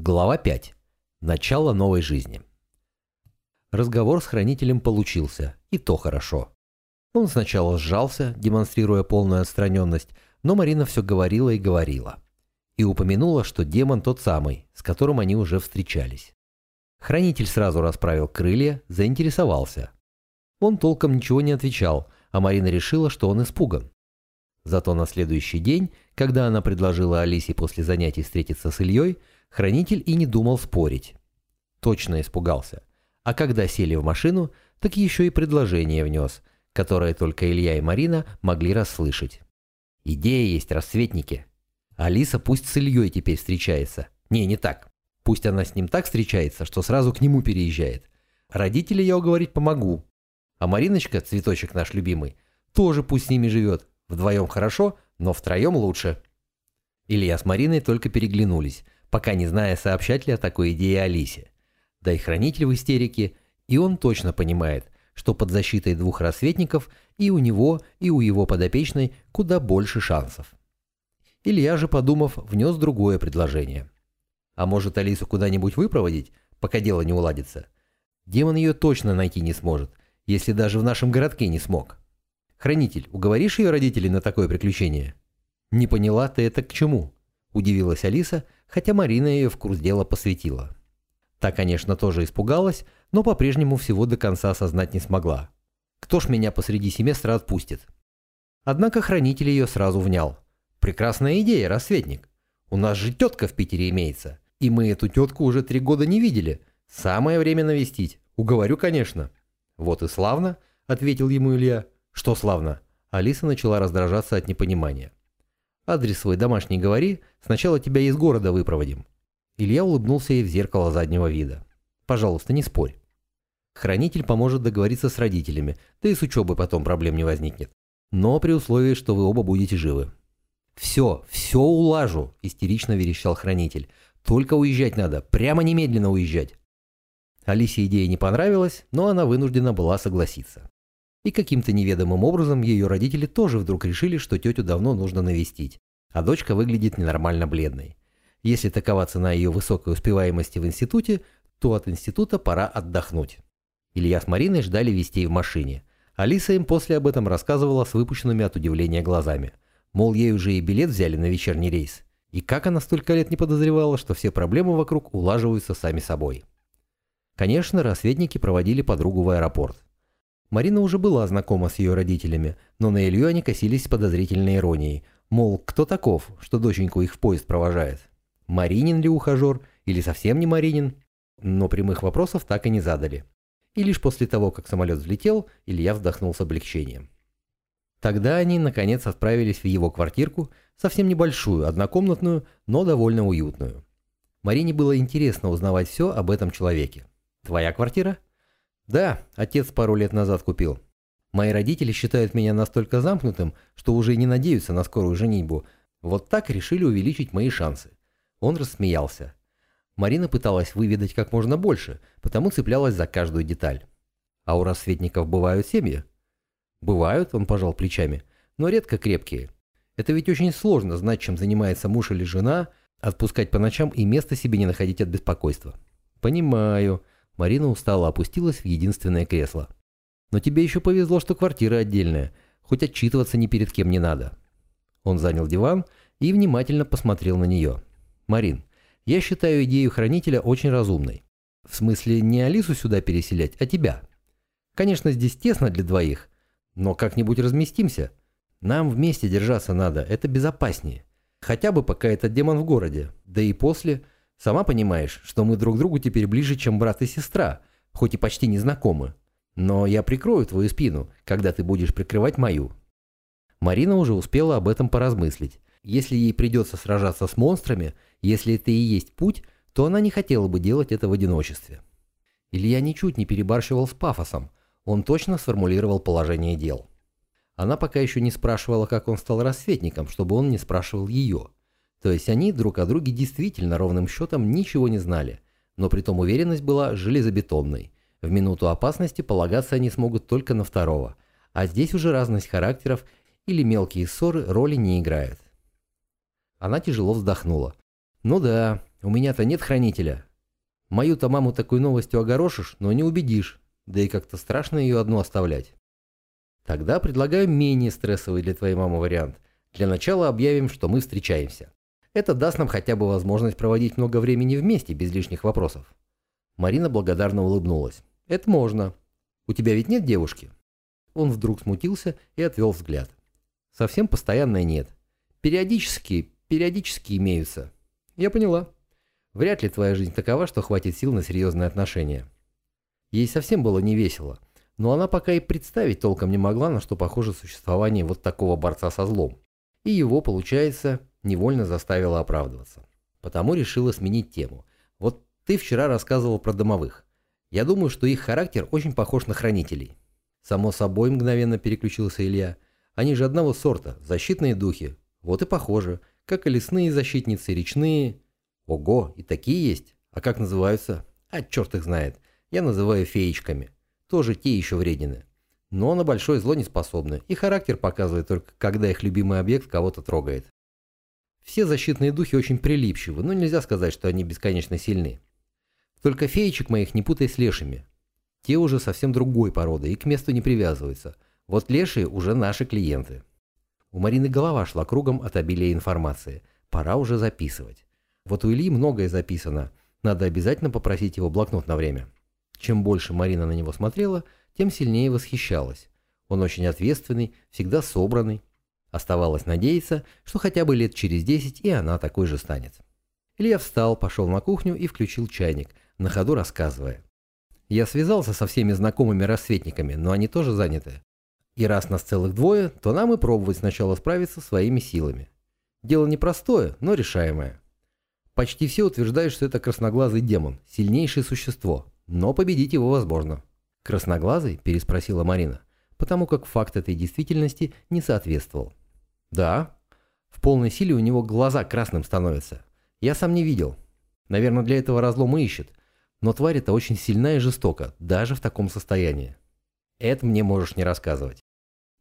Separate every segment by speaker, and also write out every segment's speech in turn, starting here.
Speaker 1: Глава 5. Начало новой жизни. Разговор с хранителем получился, и то хорошо. Он сначала сжался, демонстрируя полную отстраненность, но Марина все говорила и говорила. И упомянула, что демон тот самый, с которым они уже встречались. Хранитель сразу расправил крылья, заинтересовался. Он толком ничего не отвечал, а Марина решила, что он испуган. Зато на следующий день, когда она предложила Алисе после занятий встретиться с Ильей, Хранитель и не думал спорить. Точно испугался. А когда сели в машину, так еще и предложение внес, которое только Илья и Марина могли расслышать. Идея есть, рассветники. Алиса пусть с Ильей теперь встречается. Не, не так. Пусть она с ним так встречается, что сразу к нему переезжает. Родителей я уговорить помогу. А Мариночка, цветочек наш любимый, тоже пусть с ними живет. Вдвоем хорошо, но втроем лучше. Илья с Мариной только переглянулись – пока не зная, сообщать ли о такой идее Алисе. Да и хранитель в истерике, и он точно понимает, что под защитой двух рассветников и у него, и у его подопечной куда больше шансов. Илья же, подумав, внес другое предложение. А может Алису куда-нибудь выпроводить, пока дело не уладится? Демон ее точно найти не сможет, если даже в нашем городке не смог. Хранитель, уговоришь ее родителей на такое приключение? Не поняла ты это к чему? Удивилась Алиса, хотя Марина ее в курс дела посвятила. Та, конечно, тоже испугалась, но по-прежнему всего до конца осознать не смогла. Кто ж меня посреди семестра отпустит? Однако хранитель ее сразу внял. Прекрасная идея, рассветник. У нас же тетка в Питере имеется, и мы эту тетку уже три года не видели. Самое время навестить. Уговорю, конечно. Вот и славно, ответил ему Илья. Что славно? Алиса начала раздражаться от непонимания. Адрес свой домашний говори, сначала тебя из города выпроводим». Илья улыбнулся ей в зеркало заднего вида. «Пожалуйста, не спорь. Хранитель поможет договориться с родителями, да и с учебой потом проблем не возникнет. Но при условии, что вы оба будете живы». «Все, все улажу», – истерично верещал хранитель. «Только уезжать надо, прямо немедленно уезжать». Алисе идея не понравилась, но она вынуждена была согласиться. И каким-то неведомым образом ее родители тоже вдруг решили, что тетю давно нужно навестить, а дочка выглядит ненормально бледной. Если такова цена ее высокой успеваемости в институте, то от института пора отдохнуть. Илья с Мариной ждали вестей в машине. Алиса им после об этом рассказывала с выпущенными от удивления глазами. Мол, ей уже и билет взяли на вечерний рейс. И как она столько лет не подозревала, что все проблемы вокруг улаживаются сами собой. Конечно, рассветники проводили подругу в аэропорт. Марина уже была знакома с ее родителями, но на Илью они косились с подозрительной иронией. Мол, кто таков, что доченьку их в поезд провожает? Маринин ли ухажер или совсем не Маринин? Но прямых вопросов так и не задали. И лишь после того, как самолет взлетел, Илья вздохнул с облегчением. Тогда они, наконец, отправились в его квартирку, совсем небольшую, однокомнатную, но довольно уютную. Марине было интересно узнавать все об этом человеке. «Твоя квартира?» Да, отец пару лет назад купил. Мои родители считают меня настолько замкнутым, что уже не надеются на скорую женитьбу. Вот так решили увеличить мои шансы. Он рассмеялся. Марина пыталась выведать как можно больше, потому цеплялась за каждую деталь. А у рассветников бывают семьи? Бывают, он пожал плечами, но редко крепкие. Это ведь очень сложно знать, чем занимается муж или жена, отпускать по ночам и места себе не находить от беспокойства. Понимаю. Марина устало опустилась в единственное кресло. «Но тебе еще повезло, что квартира отдельная. Хоть отчитываться ни перед кем не надо». Он занял диван и внимательно посмотрел на нее. «Марин, я считаю идею хранителя очень разумной. В смысле, не Алису сюда переселять, а тебя. Конечно, здесь тесно для двоих, но как-нибудь разместимся. Нам вместе держаться надо, это безопаснее. Хотя бы пока этот демон в городе, да и после – Сама понимаешь, что мы друг другу теперь ближе, чем брат и сестра, хоть и почти не знакомы. Но я прикрою твою спину, когда ты будешь прикрывать мою». Марина уже успела об этом поразмыслить. Если ей придется сражаться с монстрами, если это и есть путь, то она не хотела бы делать это в одиночестве. Илья ничуть не перебарщивал с пафосом, он точно сформулировал положение дел. Она пока еще не спрашивала, как он стал рассветником, чтобы он не спрашивал ее. То есть они друг о друге действительно ровным счетом ничего не знали, но при том уверенность была железобетонной. В минуту опасности полагаться они смогут только на второго, а здесь уже разность характеров или мелкие ссоры роли не играют. Она тяжело вздохнула. Ну да, У меня-то нет хранителя. Мою-то маму такой новостью огорошишь, но не убедишь. Да и как-то страшно ее одну оставлять. Тогда предлагаю менее стрессовый для твоей мамы вариант. Для начала объявим, что мы встречаемся. Это даст нам хотя бы возможность проводить много времени вместе, без лишних вопросов. Марина благодарно улыбнулась. Это можно. У тебя ведь нет девушки? Он вдруг смутился и отвел взгляд. Совсем постоянной нет. Периодически, периодически имеются. Я поняла. Вряд ли твоя жизнь такова, что хватит сил на серьезные отношения. Ей совсем было не весело, но она пока и представить толком не могла, на что похоже существование вот такого борца со злом. И его, получается, невольно заставило оправдываться. Потому решила сменить тему. Вот ты вчера рассказывал про домовых. Я думаю, что их характер очень похож на хранителей. Само собой мгновенно переключился Илья. Они же одного сорта, защитные духи. Вот и похожи, как и лесные защитницы, речные. Ого, и такие есть. А как называются? А черт их знает. Я называю феечками. Тоже те еще вредины. Но на большое зло не способны, и характер показывает только, когда их любимый объект кого-то трогает. Все защитные духи очень прилипчивы, но нельзя сказать, что они бесконечно сильны. Только феечек моих не путай с лешими. Те уже совсем другой породы и к месту не привязываются. Вот лешие уже наши клиенты. У Марины голова шла кругом от обилия информации. Пора уже записывать. Вот у Ильи многое записано. Надо обязательно попросить его блокнот на время. Чем больше Марина на него смотрела, тем сильнее восхищалась. Он очень ответственный, всегда собранный. Оставалось надеяться, что хотя бы лет через десять и она такой же станет. Илья встал, пошел на кухню и включил чайник, на ходу рассказывая. Я связался со всеми знакомыми рассветниками, но они тоже заняты. И раз нас целых двое, то нам и пробовать сначала справиться своими силами. Дело непростое, но решаемое. Почти все утверждают, что это красноглазый демон, сильнейшее существо, но победить его возможно. «Красноглазый?» – переспросила Марина, потому как факт этой действительности не соответствовал. «Да, в полной силе у него глаза красным становятся. Я сам не видел. Наверное, для этого разлом ищет, но тварь эта очень сильна и жестока, даже в таком состоянии. Это мне можешь не рассказывать.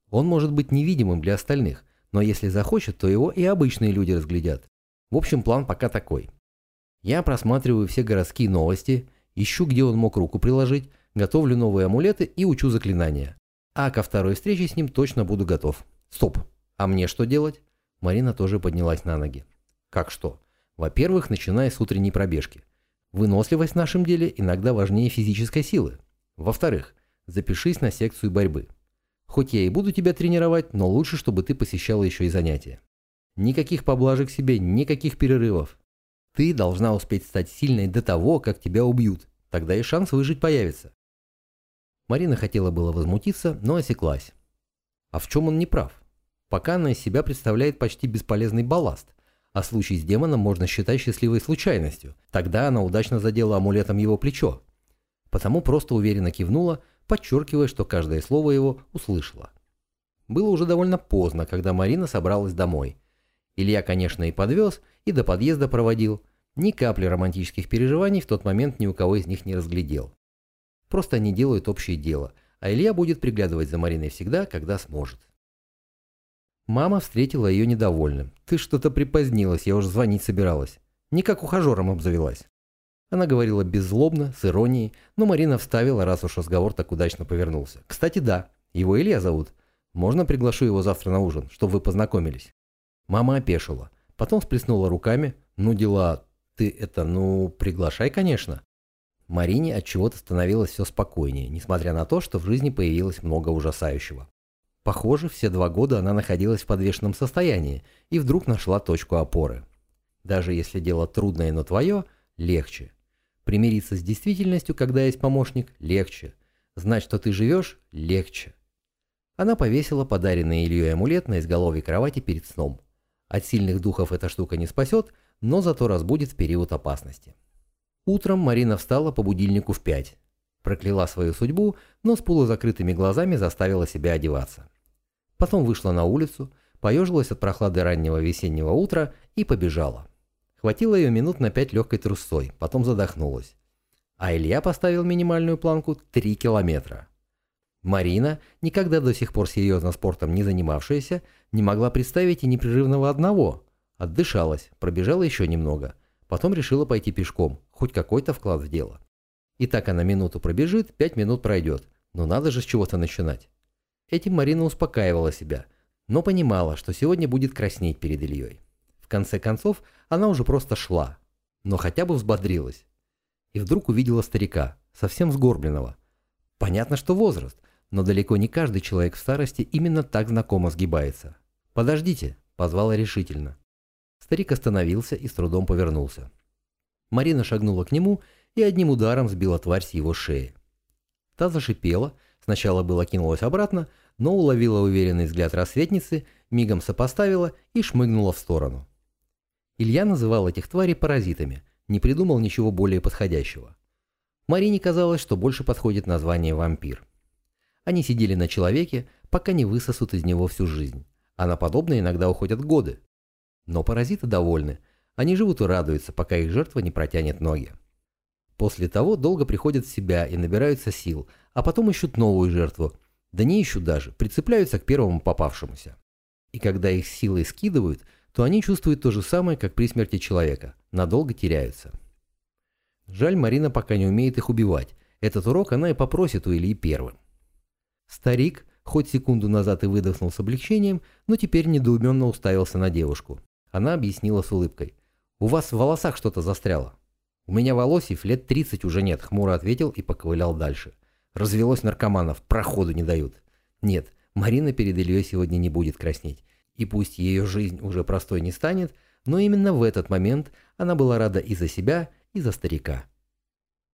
Speaker 1: Он может быть невидимым для остальных, но если захочет, то его и обычные люди разглядят. В общем, план пока такой. Я просматриваю все городские новости, ищу, где он мог руку приложить, готовлю новые амулеты и учу заклинания. А ко второй встрече с ним точно буду готов. Стоп. А мне что делать? Марина тоже поднялась на ноги. Как что? Во-первых, начиная с утренней пробежки. Выносливость в нашем деле иногда важнее физической силы. Во-вторых, запишись на секцию борьбы. Хоть я и буду тебя тренировать, но лучше, чтобы ты посещала еще и занятия. Никаких поблажек себе, никаких перерывов. Ты должна успеть стать сильной до того, как тебя убьют. Тогда и шанс выжить появится. Марина хотела было возмутиться, но осеклась. А в чем он не прав? Пока она из себя представляет почти бесполезный балласт а случай с демоном можно считать счастливой случайностью. Тогда она удачно задела амулетом его плечо. Потому просто уверенно кивнула, подчеркивая, что каждое слово его услышала. Было уже довольно поздно, когда Марина собралась домой. Илья, конечно, и подвез, и до подъезда проводил. Ни капли романтических переживаний в тот момент ни у кого из них не разглядел. Просто они делают общее дело, а Илья будет приглядывать за Мариной всегда, когда сможет. Мама встретила ее недовольным. «Ты что-то припозднилась, я уже звонить собиралась. Не как ухажером обзавелась». Она говорила беззлобно, с иронией, но Марина вставила, раз уж разговор так удачно повернулся. «Кстати, да, его Илья зовут. Можно приглашу его завтра на ужин, чтобы вы познакомились?» Мама опешила. Потом всплеснула руками. «Ну дела, ты это, ну, приглашай, конечно». Марине от чего-то становилось все спокойнее, несмотря на то, что в жизни появилось много ужасающего. Похоже, все два года она находилась в подвешенном состоянии и вдруг нашла точку опоры. Даже если дело трудное, но твое, легче. Примириться с действительностью, когда есть помощник, легче. Знать, что ты живешь, легче. Она повесила подаренный Ильей амулет на изголовье кровати перед сном. От сильных духов эта штука не спасет, но зато разбудит в период опасности. Утром Марина встала по будильнику в пять. Прокляла свою судьбу, но с полузакрытыми глазами заставила себя одеваться. Потом вышла на улицу, поежилась от прохлады раннего весеннего утра и побежала. Хватило ее минут на пять легкой трусцой, потом задохнулась. А Илья поставил минимальную планку 3 километра. Марина, никогда до сих пор серьезно спортом не занимавшаяся, не могла представить и непрерывного одного. Отдышалась, пробежала еще немного. Потом решила пойти пешком, хоть какой-то вклад в дело. И так она минуту пробежит, пять минут пройдет. Но надо же с чего-то начинать. Этим Марина успокаивала себя, но понимала, что сегодня будет краснеть перед Ильей. В конце концов, она уже просто шла, но хотя бы взбодрилась. И вдруг увидела старика, совсем сгорбленного. Понятно, что возраст, но далеко не каждый человек в старости именно так знакомо сгибается. «Подождите», – позвала решительно. Старик остановился и с трудом повернулся. Марина шагнула к нему и одним ударом сбила тварь с его шеи. Та зашипела, сначала было кинулась обратно, но уловила уверенный взгляд рассветницы, мигом сопоставила и шмыгнула в сторону. Илья называл этих тварей паразитами, не придумал ничего более подходящего. Марине казалось, что больше подходит название вампир. Они сидели на человеке, пока не высосут из него всю жизнь, а на подобное иногда уходят годы. Но паразиты довольны, они живут и радуются, пока их жертва не протянет ноги. После того долго приходят в себя и набираются сил, а потом ищут новую жертву, да не ищут даже, прицепляются к первому попавшемуся. И когда их силой скидывают, то они чувствуют то же самое, как при смерти человека, надолго теряются. Жаль, Марина пока не умеет их убивать, этот урок она и попросит у Ильи первым. Старик, хоть секунду назад и выдохнул с облегчением, но теперь недоуменно уставился на девушку. Она объяснила с улыбкой. «У вас в волосах что-то застряло». «У меня волосьев лет 30 уже нет», — хмуро ответил и поковылял дальше. «Развелось наркоманов, проходу не дают». «Нет, Марина перед Ильей сегодня не будет краснеть. И пусть ее жизнь уже простой не станет, но именно в этот момент она была рада и за себя, и за старика.